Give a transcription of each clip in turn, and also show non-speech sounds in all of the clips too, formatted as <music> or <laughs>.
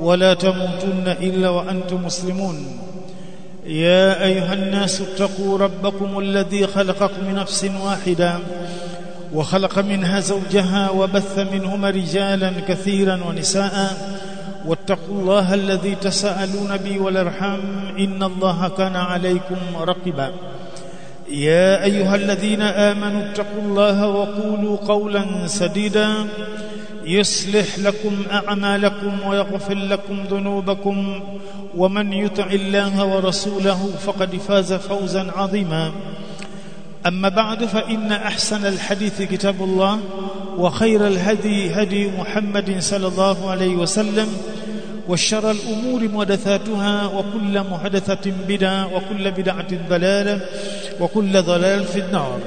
ولا تموتن إلا وأنتم مسلمون. يا أيها الناس اتقوا ربكم الذي خلقكم من نفس واحدة وخلق منها زوجها وبث منهما رجالا كثيرا ونساء. واتقوا الله الذي تساءلون به والأرحام إن الله كان عليكم رقبا يا أيها الذين آمنوا اتقوا الله وقولوا قولا سديدا. يصلح لكم أعمالكم ويغفر لكم ذنوبكم ومن يطع الله ورسوله فقد فاز فوزا عظيما. أما بعد فإن أحسن الحديث كتاب الله وخير الهدي هدي محمد صلى الله عليه وسلم وشر الأمور محدثاتها وكل محدثة بدعة وكل بدعة ضلالة وكل ضلال في النار.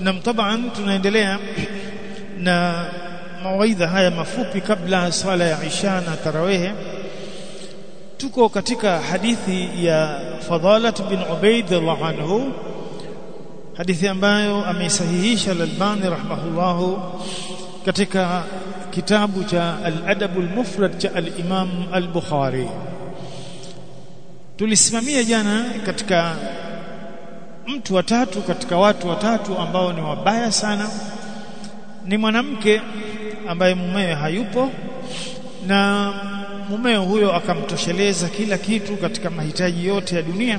نم طبعا tunaendelea na mawaidha haya mafupi kabla swala ya Isha na tarawehe. Tuko katika hadithi ya Fadalat bin Ubaid anhu hadithi ambayo ameisahihisha Al-Albani rahimahullahu katika kitabu cha Al-Adab al-Mufrad cha Al-Imam Al-Bukhari. Tulisimamia jana katika mtu watatu katika watu watatu ambao ni wabaya sana. Ni mwanamke ambaye mumewe hayupo na mumeo huyo akamtosheleza kila kitu katika mahitaji yote ya dunia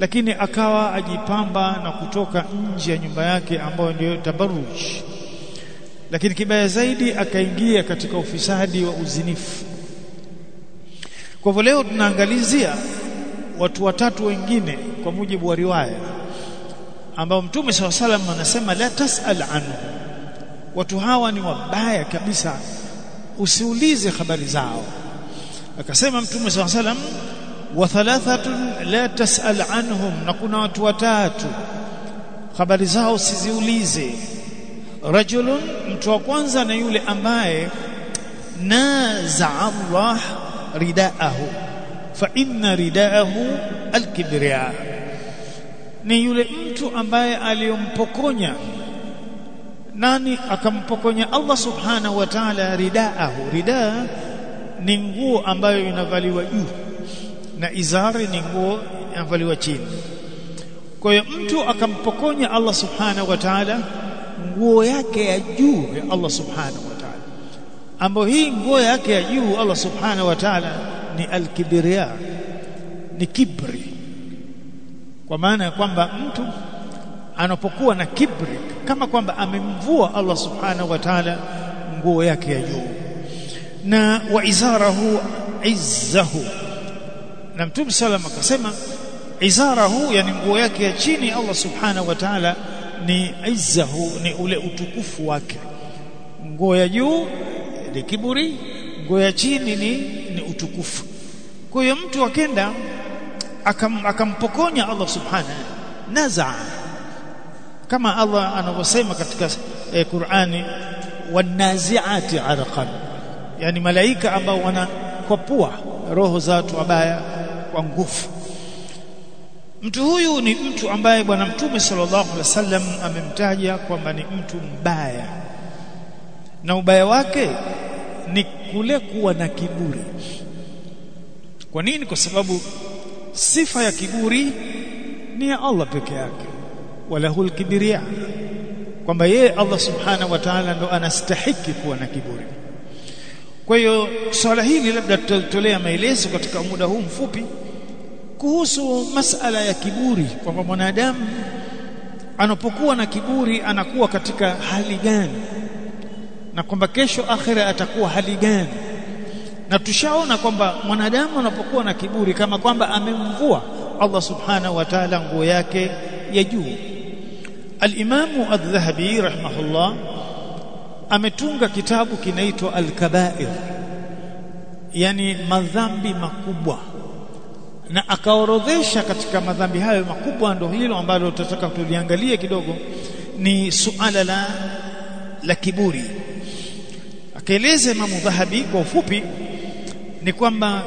lakini akawa ajipamba na kutoka nje ya nyumba yake ambayo ndio tabaruj. Lakini kibaya zaidi akaingia katika ufisadi wa uzinifu. Kwa hivyo leo tunaangalizia watu watatu wengine kwa mujibu wa riwaya ambao mtume SAW anasema la tasal anhu watu hawa ni wabaya kabisa. Usiulize habari zao. Akasema mtume swalla salam wa thalathatun la tasal anhum na kuna watu watatu. Habari zao usiziulize rajulun mtu wa kwanza na yule ambaye naza Allah ridaahu fa inna ridaahu alkibriya. Ni yule mtu ambaye aliyompokonya nani akampokonya Allah subhanahu wa ta'ala ridaahu? Ridaa ni nguo ambayo inavaliwa juu na izari ni nguo inavaliwa chini. Kwa hiyo mtu akampokonya Allah subhanahu wa ta'ala nguo yake ya juu ya Allah subhanahu wa ta'ala. Ambayo hii nguo yake ya juu Allah subhanahu wa ta'ala ni alkibriya ni kibri. Kwa maana ya kwamba mtu anapokuwa na kibri kama kwamba amemvua Allah subhanahu wa ta'ala nguo yake ya juu. Na wa izarahu izzahu. Na mtume sallam akasema izarahu yani nguo yake ya chini Allah subhanahu wa ta'ala ni izzahu ni ule utukufu wake. Nguo ya juu ni kiburi nguo ya chini ni, ni utukufu. Kwa hiyo mtu akenda akam, akampokonya Allah subhanahu nazaa kama Allah anavyosema katika eh, Qur'ani wanaziati arqan. Yani malaika ambao wanakopua roho za watu wabaya kwa nguvu. Mtu huyu ni mtu ambaye bwana mtume sallallahu alaihi wasallam amemtaja kwamba ni mtu mbaya. Na ubaya wake ni kule kuwa na kiburi. Kwa nini? Kwa sababu sifa ya kiburi ni ya Allah peke yake walahul kibriya kwamba yeye Allah subhanahu wa ta'ala ndo anastahiki kuwa na kiburi. Kwa hiyo swala hili labda tutatolea maelezo katika muda huu mfupi kuhusu masala ya kiburi. Kwamba mwanadamu anapokuwa na kiburi anakuwa katika hali gani? Na kwamba kesho akhira atakuwa hali gani? Na tushaona kwamba mwanadamu anapokuwa na kiburi kama kwamba amemvua Allah subhanahu wa ta'ala nguo yake ya juu al-Imam adh-Dhahabi rahimahullah ametunga kitabu kinaitwa al-Kaba'ir yani madhambi makubwa. Na akaorodhesha katika madhambi hayo makubwa ndio hilo ambalo tutataka tuliangalie kidogo ni suala la la kiburi. Akaeleza Imamu Dhahabi kwa ufupi ni kwamba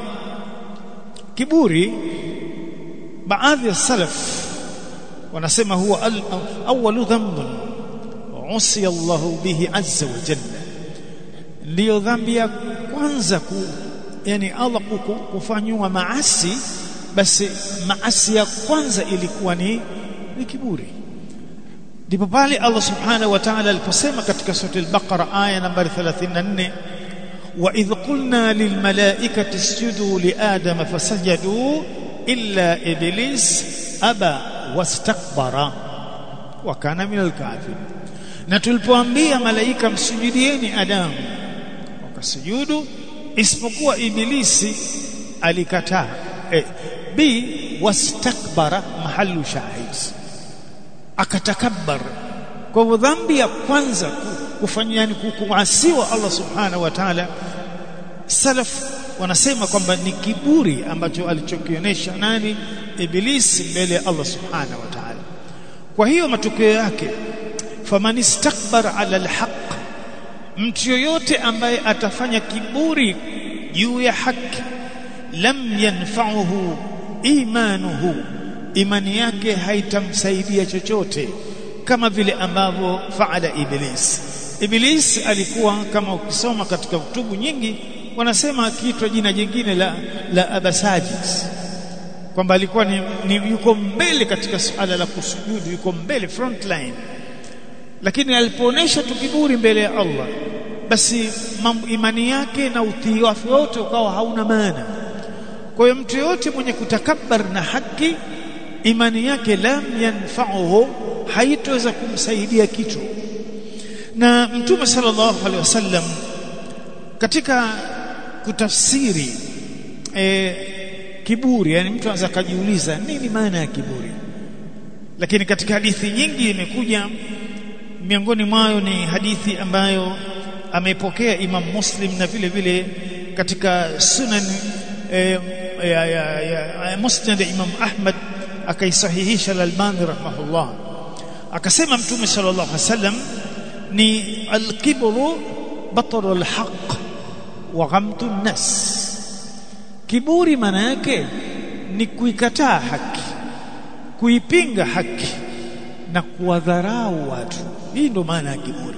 kiburi baadhi ya salaf wanasema huwa awwalu dhanbun usiya Allahu bihi azza wa jalla ndio dhambi ya kwanza ku yani Allah kufanywa maasi basi maasi ya kwanza ilikuwa ni ni kiburi ndipo pale Allah subhanahu wa ta'ala aliposema katika sura al-Baqara aya nambari 34 wa idh qulna lil malaikati isjudu li adama fasajadu illa iblis aba wastakbara wa kana min na tulipoambia malaika msujudieni adamu. Wakasujudu isipokuwa ibilisi alikataa. Eh, b wastakbara mahallu shahid akatakabbar kwa hivyo dhambi ya kwanza kufanya yani kuasiwa Allah subhanahu wa ta'ala salaf wanasema kwamba ni kiburi ambacho alichokionyesha nani ibilisi mbele ya Allah subhanahu wa ta'ala. Kwa hiyo matokeo yake faman istakbara ala alhaq mtu yoyote ambaye atafanya kiburi juu ya haki lam yanfa'uhu imanuhu imani yake haitamsaidia chochote kama vile ambavyo faala iblis iblis alikuwa kama ukisoma katika kutubu nyingi wanasema akiitwa jina jingine la la abasajis kwamba alikuwa ni, ni yuko mbele katika suala la kusujudu yuko mbele front line. Lakini alipoonesha tukiburi mbele ya Allah basi imani yake na utii wake wote ukawa hauna maana. Kwa hiyo mtu yote mwenye kutakabbar na haki imani yake lam yanfa'uhu haitoweza kumsaidia kitu. Na mtume sallallahu alaihi wasallam katika kutafsiri e, kiburi yani mtu anaweza kujiuliza nini maana ya kiburi? Lakini katika hadithi nyingi imekuja miongoni mwayo ni hadithi ambayo amepokea Imam Muslim na vile vile katika sunan e, ya, ya, ya, musnad Imam Ahmad akaisahihisha al-Albani rahimahullah. Akasema mtume sallallahu alaihi wasallam ni al-kibru batru al-haq wa ghamtu an-nas kiburi maana yake ni kuikataa haki kuipinga haki na kuwadharau watu. Hii ndo maana ya kiburi.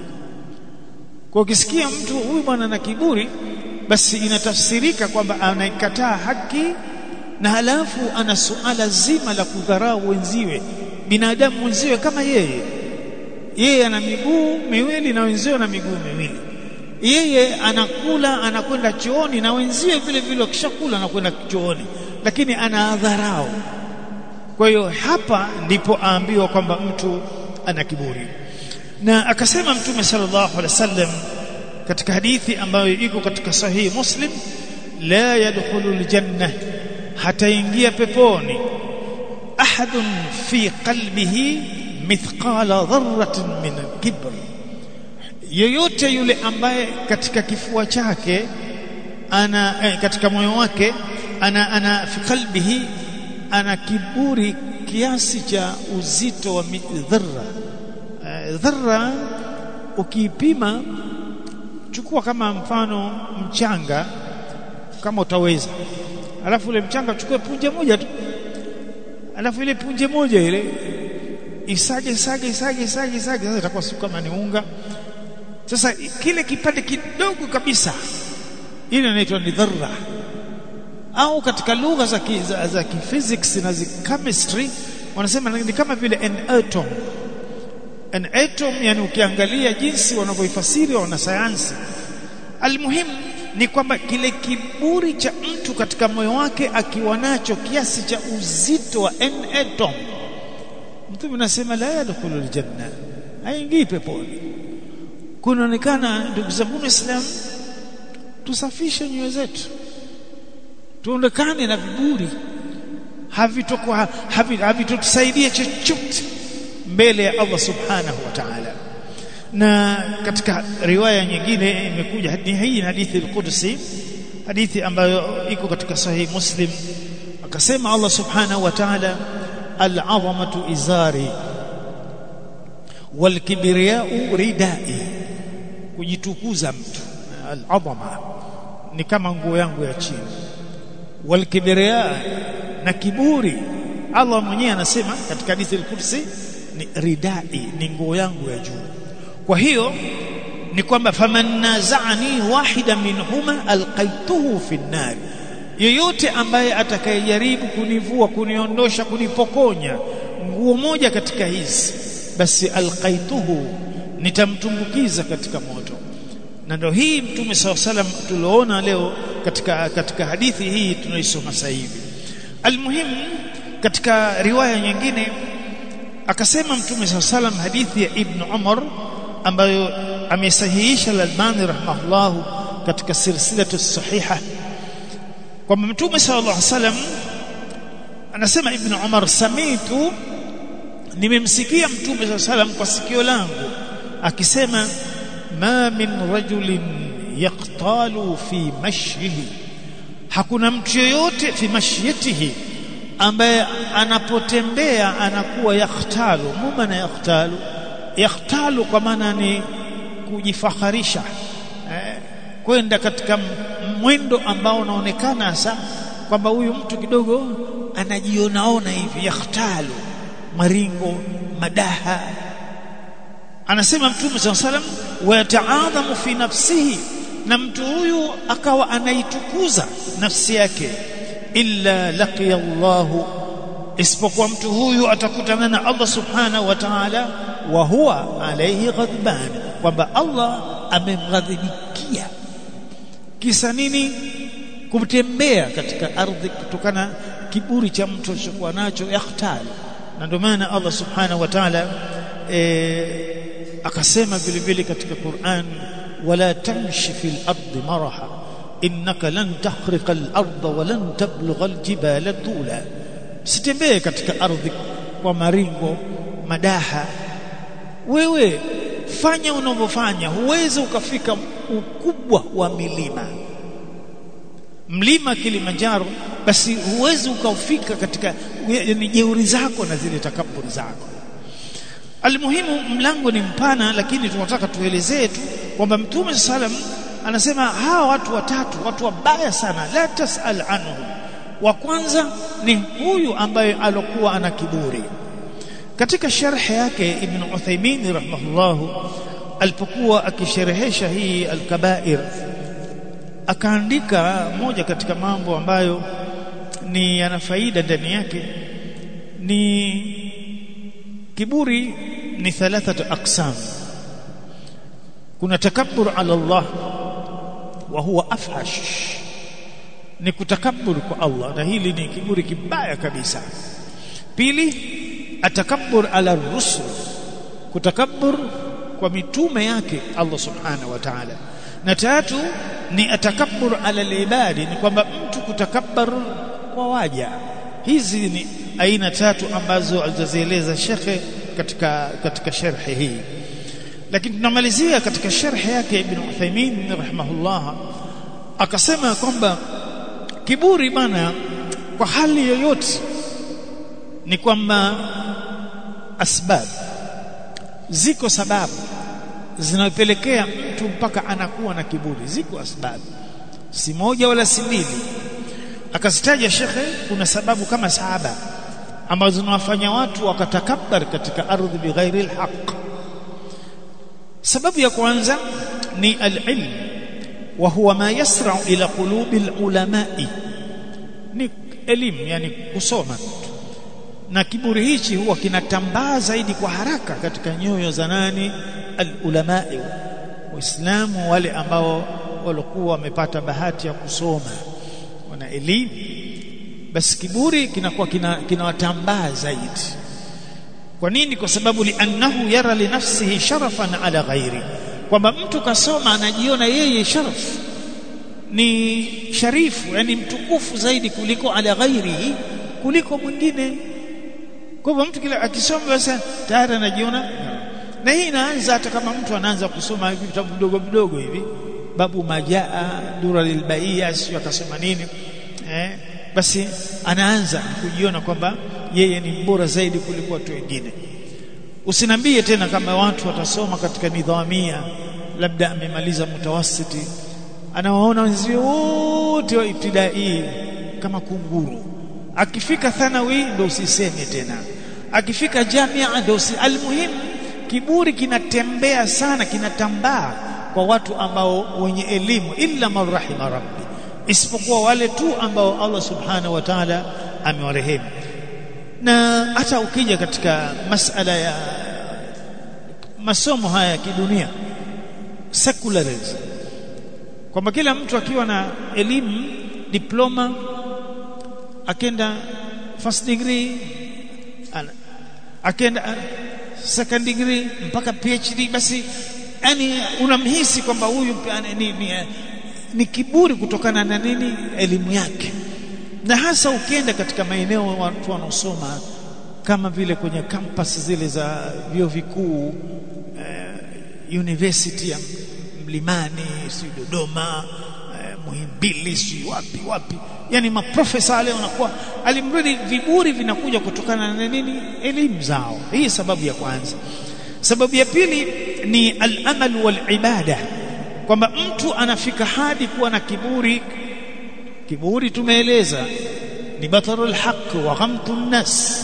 Kwa ukisikia mtu huyu bwana na kiburi basi inatafsirika kwamba anaikataa haki na halafu ana suala zima la kudharau wenziwe binadamu wenziwe kama yeye. Yeye ana miguu miwili na wenziwe na miguu miwili yeye anakula anakwenda chooni na wenzie vile vile wakishakula anakwenda chooni lakini anaadharau kwa hiyo hapa ndipo aambiwa kwamba mtu ana kiburi. Na akasema mtume sallallahu alaihi wasallam katika hadithi ambayo iko katika sahihi muslim la yadkhulu aljanna hataingia peponi ahadun fi qalbihi mithqala dharratin min kibr yoyote yule ambaye katika kifua chake ana eh, katika moyo wake ana ana fi qalbihi ana kiburi kiasi cha uzito wa dharra. Eh, dharra ukiipima chukua kama mfano mchanga kama utaweza. Alafu ile mchanga chukue punje moja tu. Alafu ile punje moja ile isage sage sage sage sage itakuwa si kama ni unga sasa kile kipande kidogo kabisa ile inaitwa ni dharra au katika lugha za za, za physics na za chemistry wanasema ni kama vile an atom. An atom yani ukiangalia jinsi wanavyoifasiri wanasayansi. Almuhimu ni kwamba kile kiburi cha mtu katika moyo wake akiwa nacho kiasi cha uzito wa an atom. Mtume anasema la yadkhulu aljanna haingii peponi kunaonekana ndugu zangu waislamu tusafishe nyoyo zetu. Tuonekane na viburi. Havitokuwa havitotusaidia chochote mbele ya Allah subhanahu wa ta'ala. Na katika riwaya nyingine imekuja hii hadithi al-Qudsi hadithi ambayo iko katika sahihi Muslim. Akasema Allah subhanahu wa ta'ala al-'azamatu izari wal kibriya'u ridai kujitukuza mtu. Al-'azama ni kama nguo yangu ya chini. Wal kibriya na kiburi. Allah mwenyewe anasema katika hadithi al-Qudsi ni ridai ni nguo yangu ya juu. Kwa hiyo ni kwamba faman nazani wahida minhuma alqaituhu fi nar yeyote ambaye atakayejaribu kunivua kuniondosha kunipokonya nguo moja katika hizi basi alqaituhu nitamtumbukiza katika moto na ndio hii mtume saw salam tuliona leo katika katika hadithi hii tunaisoma sasa hivi. Almuhimu katika riwaya nyingine akasema mtume saw salam hadithi ya ibn umar ambayo amesahihisha al-Albani rahimahullahu katika silsilatu sahiha. Kwamba mtume sallallahu alaihi wasallam anasema ibn Umar samitu nimemsikia mtume sallallahu alaihi kwa sikio langu akisema ma min rajulin yaqtalu fi mashyihi. Hakuna mtu yoyote fi mashyatihi ambaye anapotembea anakuwa yakhtalu. Muma na yakhtalu. Yakhtalu kwa maana ni kujifaharisha eh, kwenda katika mwendo ambao unaonekana hasa kwamba huyu mtu kidogo anajionaona hivi. Yakhtalu maringo madaha anasema mtume saa salam wayataadhamu fi nafsihi na mtu huyu akawa anaitukuza nafsi yake. Illa laqiya Allahu isipokuwa mtu huyu atakutana na Allah subhanahu wa ta'ala wa huwa alayhi ghadban kwamba Allah amemghadhibikia. Kisa nini? Kutembea katika ardhi kutokana kiburi cha mtu alichokuwa nacho yakhtal na ndio maana Allah subhanahu wa ta'ala e, akasema vile vile katika Qur'an wala tamshi fil ardi maraha innaka lan tahriqa al ard wa lan tablugha al-jibala tula. Sitembee katika ardhi kwa maringo madaha. Wewe fanya unavyofanya huwezi ukafika ukubwa wa milima. Mlima Kilimanjaro basi huwezi ukafika katika ni jeuri zako na zile takaburi zako almuhimu mlango ni mpana lakini tunataka tuelezee tu kwamba mtume sallam anasema hawa watu watatu watu wabaya sana la tasal anhu. Wa kwanza ni huyu ambaye alokuwa ana kiburi. Katika sharh yake ibn Uthaymeen rahimahullah alipokuwa akisherehesha hii alkabair akaandika moja katika mambo ambayo ni yana faida ndani yake. Ni kiburi ni thalathatu aqsam. Kuna takabbur ala Allah wa huwa afhash. Ni kutakabbur kwa Allah na hili ni kiburi kibaya kabisa. Pili atakabbur ala rusul kutakabbur kwa mitume yake Allah subhanahu wa ta'ala. Na tatu ni atakabbur ala libadi ni kwamba mtu kutakabbar kwa waja. Hizi ni aina tatu ambazo alizozieleza shekhe katika katika sharhi hii. Lakini tunamalizia katika sharhi yake ibn Uthaymeen rahimahullah akasema kwamba kiburi bana kwa hali yoyote ni kwamba asbab ziko sababu zinapelekea mtu mpaka anakuwa na kiburi. Ziko asbab si moja wala si mbili. Akazitaja shekhe kuna sababu kama saba ambazo zinawafanya watu wakatakabbar katika ardhi bighairi alhaq. Sababu ya kwanza ni alilm wa huwa ma yasra'u ila qulubi alulamai. Ni elimu yani kusoma na kiburi hichi huwa kinatambaa zaidi kwa haraka katika nyoyo za nani? Alulamai waislamu wale ambao walikuwa wamepata bahati ya kusoma. Wana elimu basi kiburi kinakuwa kinawatambaa kina zaidi. Kwa nini? Kwa sababu liannahu yara li nafsihi sharafan ala ghairi. Kwamba mtu kasoma anajiona yeye sharaf. Ni sharifu yani mtukufu zaidi kuliko ala ghairi kuliko mwingine. Kwa hivyo mtu kila akisoma basi tayari anajiona. Na hii inaanza hata kama mtu anaanza kusoma hivi vitabu vidogo vidogo hivi. Babu majaa dura lilbaia sio akasema nini eh, basi anaanza kujiona kwamba yeye ni bora zaidi kuliko watu wengine. Usinambie tena kama watu watasoma katika nidhamia labda amemaliza mutawasiti. Anawaona wenzio wote wa ibtidai kama kunguru. Akifika thanawi ndio usiseme tena. Akifika jamia ndio usi almuhim kiburi kinatembea sana kinatambaa kwa watu ambao wenye elimu. Illa marrahima rabbi isipokuwa wale tu ambao Allah subhanahu wa ta'ala amewarehemu. Na hata ukija katika masala ya masomo haya ya kidunia secularism. Kwamba kila mtu akiwa na elimu diploma akenda first degree akenda second degree mpaka PhD basi yani unamhisi kwamba huyu ni, ni, ni kiburi kutokana na nini? Elimu yake. Na hasa ukienda katika maeneo watu wanaosoma kama vile kwenye campus zile za vyuo vikuu eh, university ya Mlimani si Dodoma eh, Muhimbili si wapi wapi. Yani maprofesa wale wanakuwa alimrudi viburi vinakuja kutokana na nini? Elimu zao. Hii sababu ya kwanza. Sababu ya pili ni al-amal wal ibada kwamba mtu anafika hadi kuwa na kiburi. Kiburi tumeeleza ni batarul haq wa ghamtu nas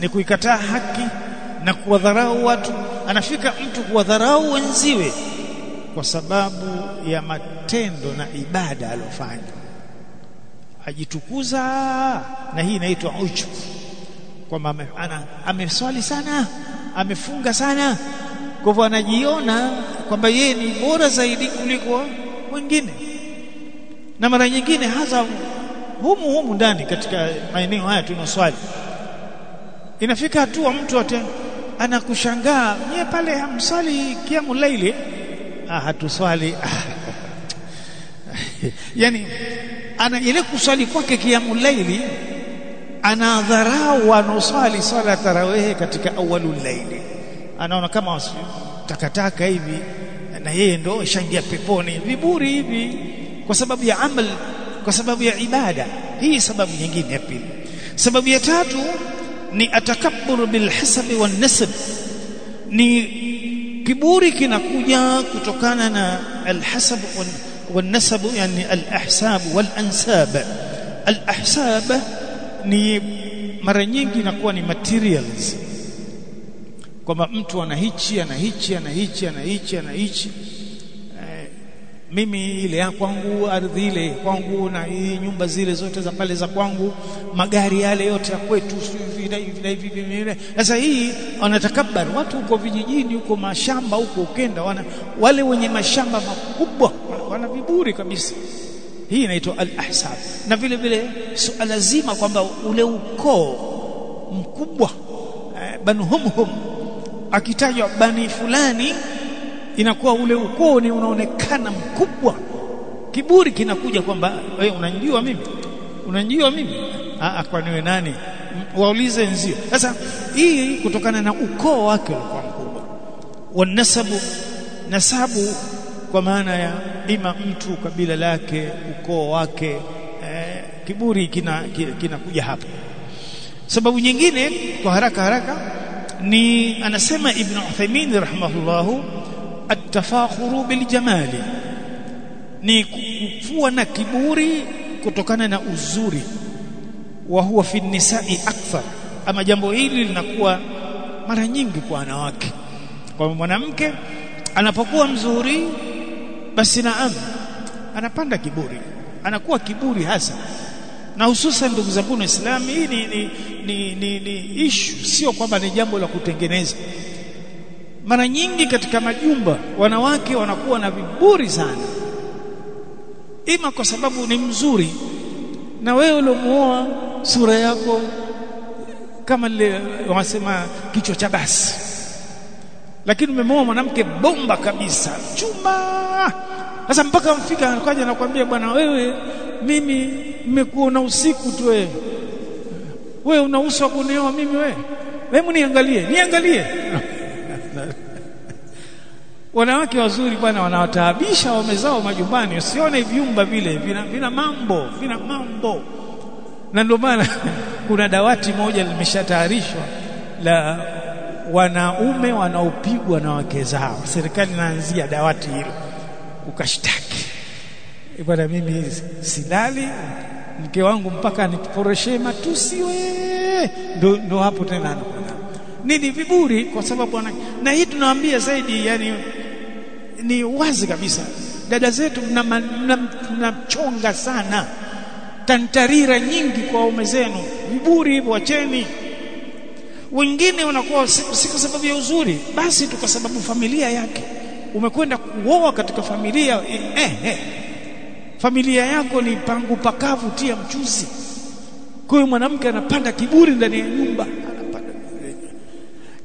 ni kuikataa haki na kuwadharau watu. Anafika mtu kuwadharau wenziwe kwa sababu ya matendo na ibada alofanya ajitukuza na hii inaitwa ujub kwamba ameswali sana amefunga sana kwa hivyo anajiona kwamba yeye ni bora zaidi kuliko wengine. Na mara nyingine hasa humu humu ndani katika maeneo haya tunaswali inafika hatua mtu ate anakushangaa nyie pale hamswali kiamu laili? Ah hatuswali. <laughs> Yani ana ile kuswali kwake kiamu laili anadharau wanaoswali swala tarawehe katika awalul laili anaona kama takataka hivi na yeye ndo ishaingia peponi. Viburi hivi kwa sababu ya amal kwa sababu ya ibada. Hii sababu nyingine ya pili. Sababu ya tatu ni atakabbur bil hasabi wan nasab. Ni kiburi kinakuja kutokana na al hasab wan nasab yani al ahsab wal ansab. Al ahsab ni mara nyingi inakuwa ni materials kwamba mtu ana hichi ana hichi ana hichi ana hichi ana hichi. Mimi ile ya kwangu ardhi ile kwangu na hii nyumba zile zote za pale za kwangu magari yale yote ya kwetu hivi hivi sasa hii wanatakabbar watu huko vijijini huko mashamba huko ukenda wana wale wenye mashamba makubwa wana viburi kabisa. Hii inaitwa al-ahsab. Na vile vile suala zima kwamba ule ukoo mkubwa eh, banu humhum akitajwa bani fulani inakuwa ule ukoo ni unaonekana mkubwa. Kiburi kinakuja kwamba wewe unanijua mimi? Unanijua mimi? Ah kwa niwe nani? Waulize nzio. Sasa hii kutokana na ukoo wake ulikuwa mkubwa. Wanasabu nasabu kwa maana ya ima mtu kabila lake ukoo wake eh, kiburi kinakuja kina, kina hapo sababu nyingine kwa haraka haraka ni anasema ibn Uthaymeen rahimahullahu at-tafakhuru bil jamali ni kuwa na kiburi kutokana na uzuri wa huwa fi nisai akthar. Ama jambo hili linakuwa mara nyingi kwa wanawake. Kwa mwanamke anapokuwa mzuri basi naam anapanda kiburi anakuwa kiburi hasa na hususan ndugu zangu waislamu hii ni ni, ni, ni, ni issue. Sio kwamba ni jambo la kutengeneza. Mara nyingi katika majumba wanawake wanakuwa na viburi sana. Ima kwa sababu ni mzuri. Na wewe uliomuoa sura yako kama ile wanasema kichwa cha basi. Lakini umemoa mwanamke bomba kabisa. Chuma! Sasa mpaka mfika anakuja anakuambia bwana wewe mimi nimekuona usiku tu wewe. Wewe una uso wa kuniona mimi wewe? Hebu niangalie niangalie. <laughs> Wanawake wazuri bwana wanawataabisha waume zao majumbani. Usione vyumba vile vina, vina mambo vina mambo. Na ndio maana <laughs> kuna dawati moja limeshatayarishwa la wanaume wanaopigwa na wake zao. Serikali inaanzia dawati hilo. Ukashtaki bwana mimi silali mke wangu mpaka aniporoshe matusi we ndo, ndo hapo tena anakwenda nini viburi kwa sababu wana, na hii tunawaambia zaidi yani ni wazi kabisa. Dada zetu mnamchonga sana. Tantarira nyingi kwa waume zenu. Viburi hivyo wacheni. Wengine wanakuwa si kwa sababu ya uzuri basi tu kwa sababu familia yake. Umekwenda kuoa katika familia eh, eh, familia yako ni pangu pakavu tia mchuzi. Kwa hiyo mwanamke anapanda kiburi ndani ya nyumba. Anapanda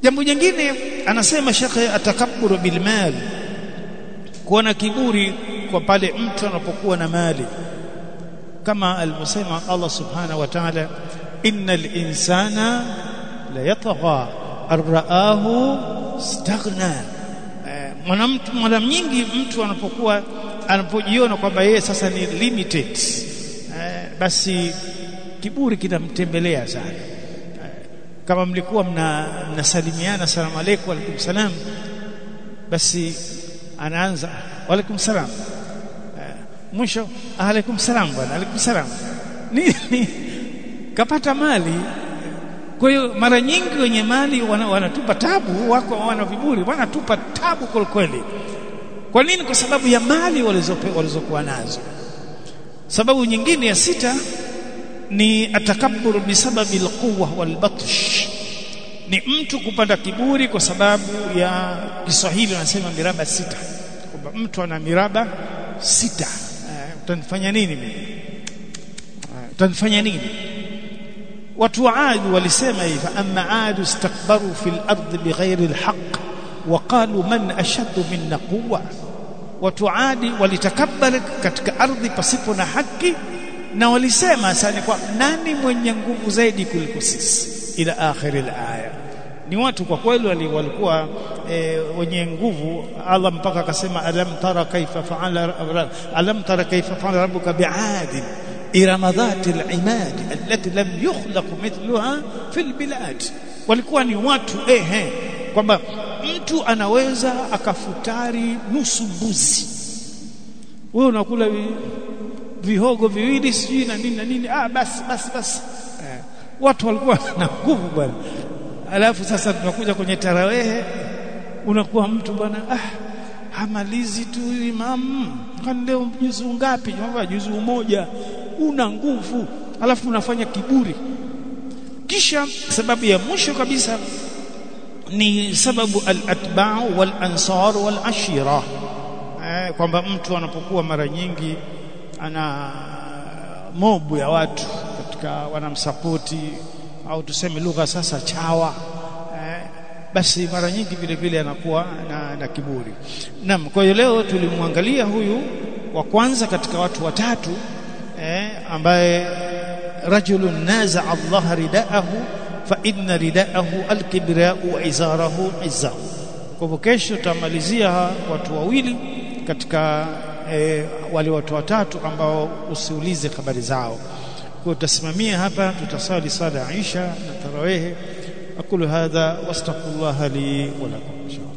jambo jingine anasema shekhe atakabburu bil mal kuona kiburi kwa pale mtu anapokuwa na mali. Kama alivyosema Allah subhanahu wa ta'ala innal insana la yatgha arraahu staghna. Mwanamtu mwana nyingi mtu anapokuwa anapojiona kwamba yeye sasa ni limited eh, basi kiburi kinamtembelea sana. Eh, kama mlikuwa mna mnasalimiana salamu alaykum alaykum salam basi anaanza alaykum salam. Eh, mwisho alaykum salam bwana alaykum salam. <laughs> Nini kapata mali. Kwa hiyo mara nyingi wenye mali wanatupa wana tabu wako wana viburi wanatupa tabu kwa kweli kwa nini kwa sababu ya mali walizokuwa nazo sababu nyingine ya sita ni atakabbur bisababi alquwa walbatsh ni mtu kupanda kiburi kwa sababu ya Kiswahili wanasema miraba sita kwamba mtu ana miraba sita uh, utanifanya nini mimi uh, utanifanya nini watu wa Adi walisema hivi amma adu istakbaru fil ardi bighairi alhaq وقالوا من أشد منا قوة watu adi walitakabari katika ardhi pasipo na haki na walisema sana kwa nani mwenye nguvu zaidi kuliko sisi? Ila akhir alaya. Ni watu kwa kweli walikuwa e, wenye nguvu. Allah mpaka akasema alam tara kaifa faala alam tara kaifa faala rabbuka biadin? Irama dhati al-imad allati lam yukhlaq mithluha fil bilad. Walikuwa ni watu ehe kwamba mtu anaweza akafutari nusu mbuzi. Wewe unakula vi, vihogo viwili sijui na nini na nini. Ah basi basi basi. Eh, watu walikuwa <laughs> na nguvu bwana. Alafu sasa tunakuja kwenye tarawehe unakuwa mtu bwana ah hamalizi tu imam kwani leo juzu ngapi? Jamaa juzu moja una nguvu. Alafu unafanya kiburi. Kisha sababu ya mwisho kabisa ni sababu al-atba'u wal-ansar wal-ashira. Eh, kwamba mtu anapokuwa mara nyingi ana mobu ya watu katika wanamsapoti au tuseme lugha sasa chawa. Eh, basi mara nyingi vile vile anakuwa na, na kiburi. Naam kwa hiyo leo tulimwangalia huyu wa kwanza katika watu watatu eh, ambaye rajulun naza Allah ridaahu fa inna ridaahu alkibrau wa izarahu izzahu. Kwa hivyo kesho tutamalizia watu wawili katika e, wale watu watatu ambao usiulize habari zao. Kwa tutasimamia hapa tutasali sala ya Isha na tarawehe. Aqulu hadha wastaghfirullah li wa lakum